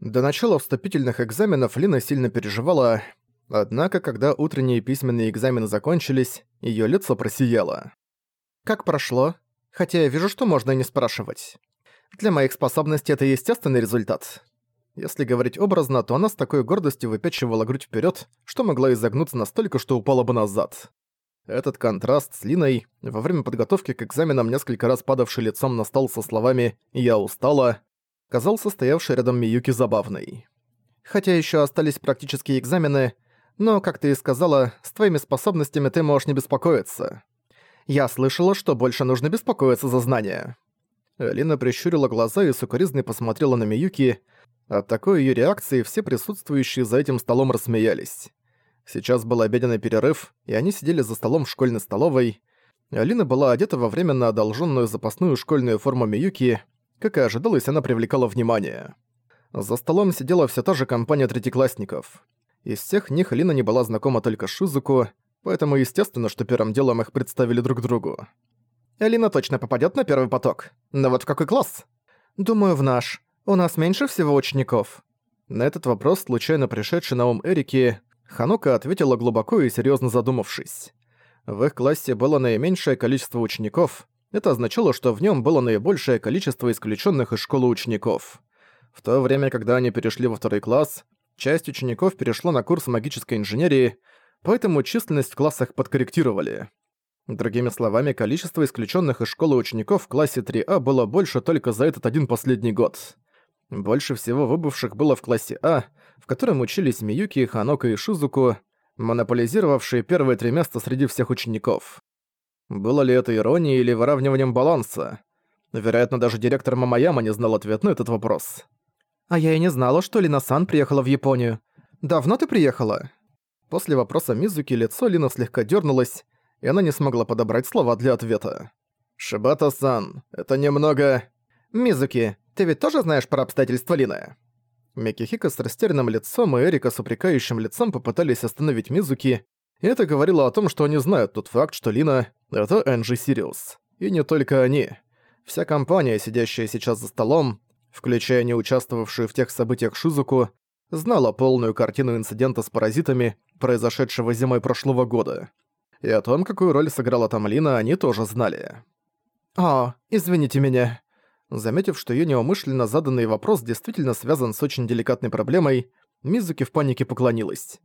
До начала вступительных экзаменов Лина сильно переживала, однако, когда утренние письменные экзамены закончились, её лицо просияло. «Как прошло? Хотя я вижу, что можно и не спрашивать. Для моих способностей это естественный результат». Если говорить образно, то она с такой гордостью выпячивала грудь вперед, что могла изогнуться настолько, что упала бы назад. Этот контраст с Линой, во время подготовки к экзаменам несколько раз падавший лицом на стол со словами «Я устала», казался стоявший рядом Миюки забавной. Хотя еще остались практические экзамены, но, как ты и сказала, с твоими способностями ты можешь не беспокоиться. Я слышала, что больше нужно беспокоиться за знания. Лина прищурила глаза и сукоризной посмотрела на Миюки. От такой ее реакции все присутствующие за этим столом рассмеялись. Сейчас был обеденный перерыв, и они сидели за столом в школьной столовой. Алина была одета во временно одолженную запасную школьную форму Миюки. Как и ожидалось, она привлекала внимание. За столом сидела вся та же компания третьеклассников. Из всех них Алина не была знакома только Шизуку, поэтому естественно, что первым делом их представили друг другу. «Алина точно попадет на первый поток. Но вот в какой класс?» «Думаю, в наш. У нас меньше всего учеников». На этот вопрос, случайно пришедший на ум Эрики, Ханука ответила глубоко и серьезно задумавшись. В их классе было наименьшее количество учеников. Это означало, что в нем было наибольшее количество исключенных из школы учеников. В то время, когда они перешли во второй класс, часть учеников перешла на курс магической инженерии, поэтому численность в классах подкорректировали. Другими словами, количество исключенных из школы учеников в классе 3А было больше только за этот один последний год. Больше всего выбывших было в классе А, в котором учились Миюки, Ханока и Шизуку, монополизировавшие первые три места среди всех учеников. Было ли это иронией или выравниванием баланса? Вероятно, даже директор Мамаяма не знал ответ на этот вопрос. «А я и не знала, что Лина-сан приехала в Японию. Давно ты приехала?» После вопроса Мизуки лицо Лина слегка дернулось, и она не смогла подобрать слова для ответа. «Шибата-сан, это немного...» «Мизуки, ты ведь тоже знаешь про обстоятельства Лины?» Микихика с растерянным лицом и Эрика с упрекающим лицом попытались остановить Мизуки, это говорило о том, что они знают тот факт, что Лина — это Энджи Сириус. И не только они. Вся компания, сидящая сейчас за столом, включая не участвовавшую в тех событиях Шизуку, знала полную картину инцидента с паразитами, произошедшего зимой прошлого года. И о том, какую роль сыграла там Лина, они тоже знали. «О, извините меня», Заметив, что её неумышленно заданный вопрос действительно связан с очень деликатной проблемой, Мизуки в панике поклонилась.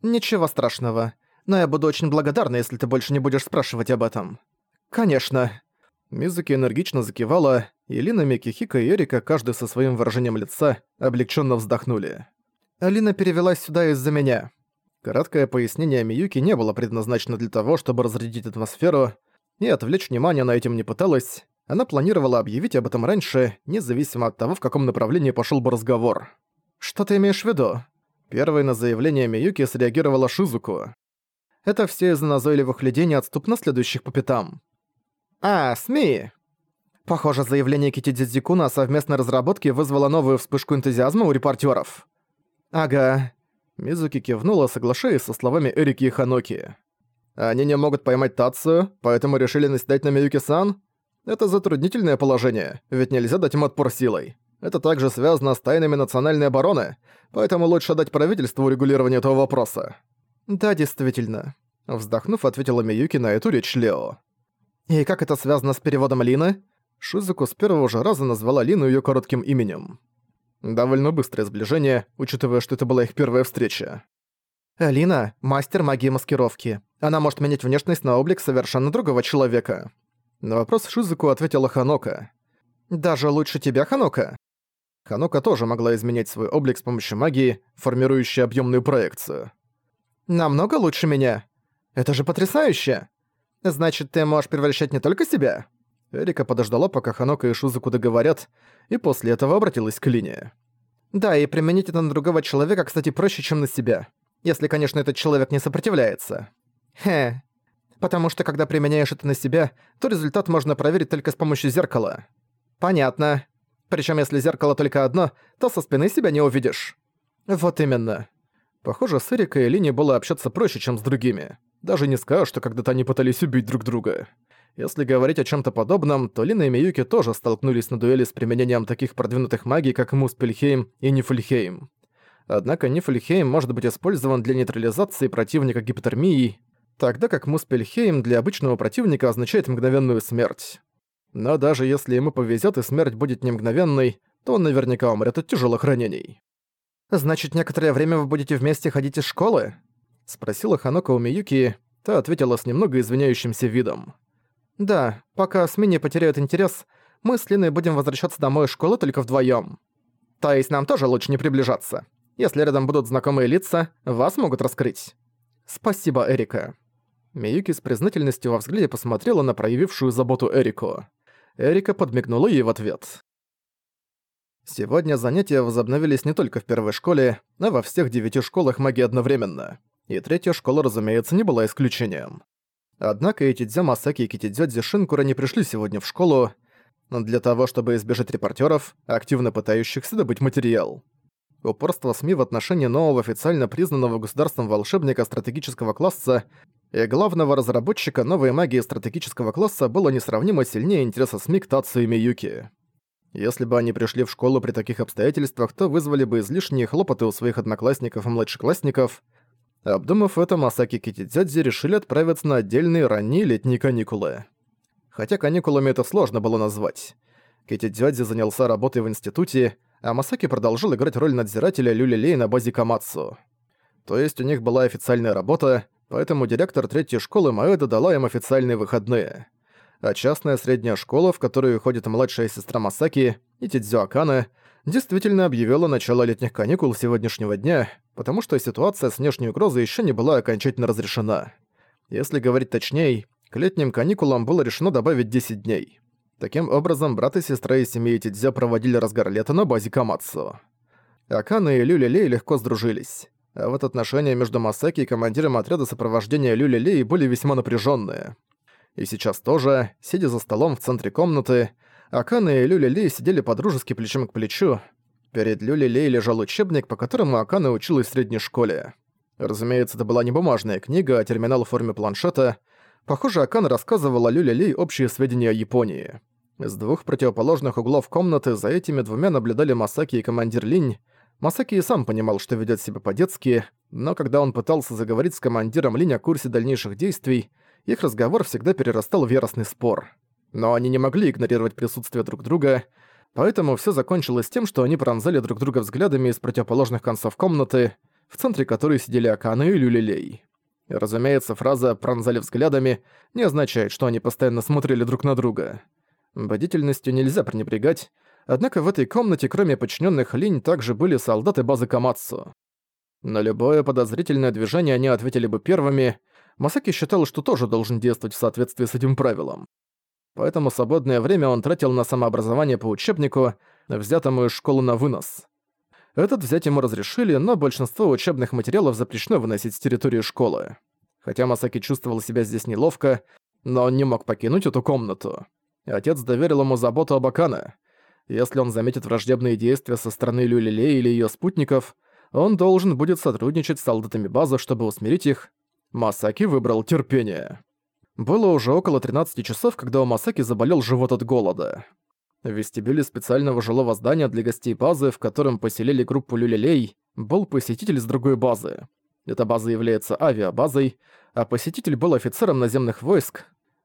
«Ничего страшного, но я буду очень благодарна, если ты больше не будешь спрашивать об этом». «Конечно». Мизуки энергично закивала, и Лина, Микихика и Эрика, каждый со своим выражением лица, облегченно вздохнули. «Алина перевелась сюда из-за меня». Краткое пояснение Миюки не было предназначено для того, чтобы разрядить атмосферу, и отвлечь внимание она этим не пыталась, она планировала объявить об этом раньше, независимо от того, в каком направлении пошел бы разговор. «Что ты имеешь в виду?» Первой на заявление Миюки среагировала Шизуку. «Это все из-за назойливых людей неотступно следующих по пятам». «А, СМИ!» Похоже, заявление Кити Дидзикуна о совместной разработке вызвало новую вспышку энтузиазма у репортеров. «Ага». Мизуки кивнула, соглашаясь со словами Эрики и Ханоки. «Они не могут поймать Тацию, поэтому решили наседать на Миюки-сан? Это затруднительное положение, ведь нельзя дать им отпор силой. Это также связано с тайнами национальной обороны, поэтому лучше дать правительству урегулирование этого вопроса». «Да, действительно», — вздохнув, ответила Миюки на эту речь Лео. «И как это связано с переводом Лины?» Шизуку с первого же раза назвала Лину её коротким именем. Довольно быстрое сближение, учитывая, что это была их первая встреча. «Лина — мастер магии маскировки. Она может менять внешность на облик совершенно другого человека. На вопрос Шизуку ответила Ханока. «Даже лучше тебя, Ханока?» Ханока тоже могла изменять свой облик с помощью магии, формирующей объемную проекцию. «Намного лучше меня. Это же потрясающе! Значит, ты можешь превращать не только себя?» Эрика подождала, пока Ханока и Шизуку договорят, и после этого обратилась к Лине. «Да, и применить это на другого человека, кстати, проще, чем на себя. Если, конечно, этот человек не сопротивляется. Хе, потому что когда применяешь это на себя, то результат можно проверить только с помощью зеркала. Понятно. Причем если зеркало только одно, то со спины себя не увидишь. Вот именно. Похоже, с Эрикой и Лини было общаться проще, чем с другими. Даже не скажу, что когда-то они пытались убить друг друга. Если говорить о чем то подобном, то Лина и Миюки тоже столкнулись на дуэли с применением таких продвинутых магий, как Муспельхейм и Нифльхейм. Однако Нифльхейм может быть использован для нейтрализации противника гипотермией, тогда как Муспельхейм для обычного противника означает мгновенную смерть. Но даже если ему повезет и смерть будет не мгновенной, то он наверняка умрет от тяжелых ранений. «Значит, некоторое время вы будете вместе ходить из школы?» — спросила Ханока у Миюки, та ответила с немного извиняющимся видом. «Да, пока с Мини потеряют интерес, мы с Линой будем возвращаться домой из школы только вдвоем. То есть нам тоже лучше не приближаться. Если рядом будут знакомые лица, вас могут раскрыть. Спасибо, Эрика». Миюки с признательностью во взгляде посмотрела на проявившую заботу Эрику. Эрика подмигнула ей в ответ. Сегодня занятия возобновились не только в первой школе, а во всех девяти школах магии одновременно. И третья школа, разумеется, не была исключением. Однако Этидзё Масаки и Китидзё Шинкура не пришли сегодня в школу для того, чтобы избежать репортеров, активно пытающихся добыть материал. Упорство СМИ в отношении нового официально признанного государством волшебника стратегического класса и главного разработчика новой магии стратегического класса было несравнимо сильнее интереса СМИ к Тацу и Миюки. Если бы они пришли в школу при таких обстоятельствах, то вызвали бы излишние хлопоты у своих одноклассников и младшеклассников, Обдумав это, Масаки Китидзядзи решили отправиться на отдельные ранние летние каникулы. Хотя каникулами это сложно было назвать. Китидзядзи занялся работой в институте, а Масаки продолжил играть роль надзирателя Люлилей на базе Камацу. То есть у них была официальная работа, поэтому директор третьей школы Маэда дала им официальные выходные. А частная средняя школа, в которую ходит младшая сестра Масаки, и Тидзё Акана, действительно объявила начало летних каникул сегодняшнего дня, потому что ситуация с внешней угрозой еще не была окончательно разрешена. Если говорить точнее, к летним каникулам было решено добавить 10 дней. Таким образом, брат и сестра из семьи Тидзя проводили разгар лета на базе Камацу. Акана и Люлилей легко сдружились. А вот отношения между Масаки и командиром отряда сопровождения Люлилей были весьма напряженные. И сейчас тоже, сидя за столом в центре комнаты, Акана и Люлилей сидели подружески плечом к плечу, Перед Люлилей лежал учебник, по которому Акана училась в средней школе. Разумеется, это была не бумажная книга, а терминал в форме планшета. Похоже, Акана рассказывала Люлилей общие сведения о Японии. С двух противоположных углов комнаты за этими двумя наблюдали Масаки и командир Линь. Масаки и сам понимал, что ведет себя по-детски, но когда он пытался заговорить с командиром Линь о курсе дальнейших действий, их разговор всегда перерастал в яростный спор. Но они не могли игнорировать присутствие друг друга, Поэтому все закончилось тем, что они пронзали друг друга взглядами из противоположных концов комнаты, в центре которой сидели Акана и Люлилей. разумеется, фраза «пронзали взглядами» не означает, что они постоянно смотрели друг на друга. Бдительностью нельзя пренебрегать, однако в этой комнате, кроме подчиненных Линь, также были солдаты базы Камацу. На любое подозрительное движение они ответили бы первыми. Масаки считал, что тоже должен действовать в соответствии с этим правилом поэтому свободное время он тратил на самообразование по учебнику, взятому из школы на вынос. Этот взять ему разрешили, но большинство учебных материалов запрещено выносить с территории школы. Хотя Масаки чувствовал себя здесь неловко, но он не мог покинуть эту комнату. Отец доверил ему заботу об Акане. Если он заметит враждебные действия со стороны Люлилей или ее спутников, он должен будет сотрудничать с солдатами базы, чтобы усмирить их. Масаки выбрал терпение. Было уже около 13 часов, когда у Масаки заболел живот от голода. В вестибюле специального жилого здания для гостей базы, в котором поселили группу люлелей, был посетитель с другой базы. Эта база является авиабазой, а посетитель был офицером наземных войск,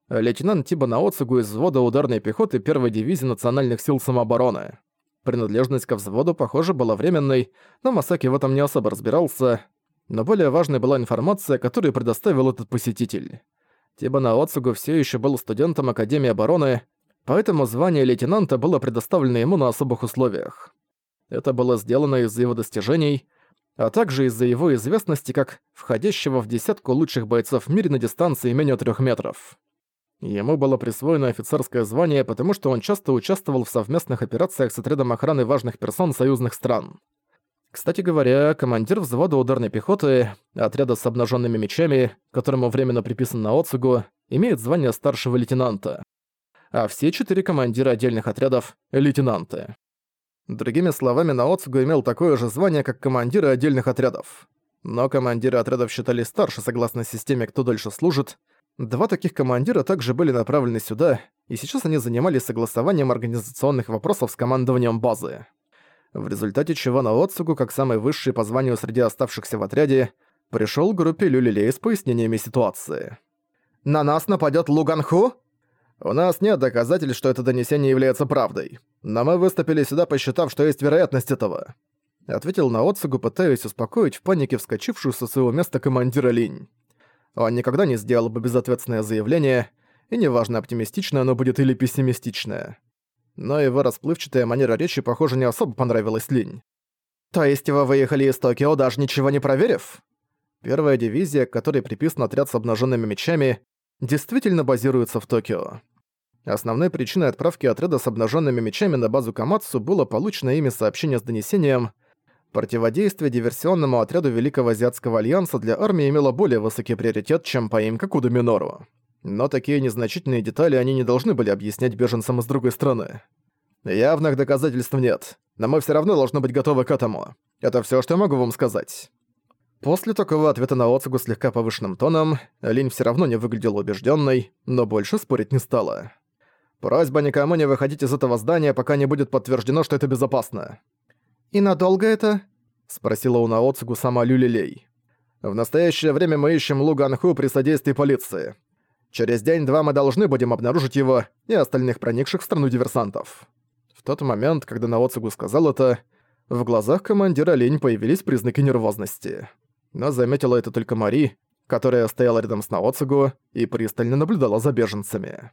лейтенант Тиба Наоцугу из взвода ударной пехоты первой дивизии национальных сил самообороны. Принадлежность ко взводу, похоже, была временной, но Масаки в этом не особо разбирался, но более важной была информация, которую предоставил этот посетитель. Тибана Оцугу все еще был студентом Академии обороны, поэтому звание лейтенанта было предоставлено ему на особых условиях. Это было сделано из-за его достижений, а также из-за его известности как входящего в десятку лучших бойцов в мире на дистанции менее трех метров. Ему было присвоено офицерское звание, потому что он часто участвовал в совместных операциях с отрядом охраны важных персон союзных стран. Кстати говоря, командир взвода ударной пехоты, отряда с обнаженными мечами, которому временно приписан на Оцугу, имеет звание старшего лейтенанта. А все четыре командира отдельных отрядов — лейтенанты. Другими словами, Наоцугу имел такое же звание, как командиры отдельных отрядов. Но командиры отрядов считались старше согласно системе «кто дольше служит», Два таких командира также были направлены сюда, и сейчас они занимались согласованием организационных вопросов с командованием базы. В результате чего на Оцугу, как самый высший по званию среди оставшихся в отряде, пришел к группе Люлилей с пояснениями ситуации. «На нас нападет Луганху?» «У нас нет доказательств, что это донесение является правдой. Но мы выступили сюда, посчитав, что есть вероятность этого», — ответил на Оцугу, пытаясь успокоить в панике вскочившую со своего места командира Линь. Он никогда не сделал бы безответственное заявление, и неважно, оптимистичное оно будет или пессимистичное. Но его расплывчатая манера речи, похоже, не особо понравилась Линь. «То есть вы выехали из Токио, даже ничего не проверив?» Первая дивизия, которой приписан отряд с обнаженными мечами, действительно базируется в Токио. Основной причиной отправки отряда с обнаженными мечами на базу Камацу было получено ими сообщение с донесением Противодействие диверсионному отряду Великого Азиатского Альянса для армии имело более высокий приоритет, чем поимка Куда Минору. Но такие незначительные детали они не должны были объяснять беженцам из другой страны. Явных доказательств нет, но мы все равно должны быть готовы к этому. Это все, что я могу вам сказать. После такого ответа на Оцугу слегка повышенным тоном, Линь все равно не выглядела убежденной, но больше спорить не стала. Просьба никому не выходить из этого здания, пока не будет подтверждено, что это безопасно. «И надолго это?» — спросила у Наоцугу сама Люлилей. «В настоящее время мы ищем Лу Ганху при содействии полиции. Через день-два мы должны будем обнаружить его и остальных проникших в страну диверсантов». В тот момент, когда Наоцугу сказал это, в глазах командира Лень появились признаки нервозности. Но заметила это только Мари, которая стояла рядом с Наоцугу и пристально наблюдала за беженцами.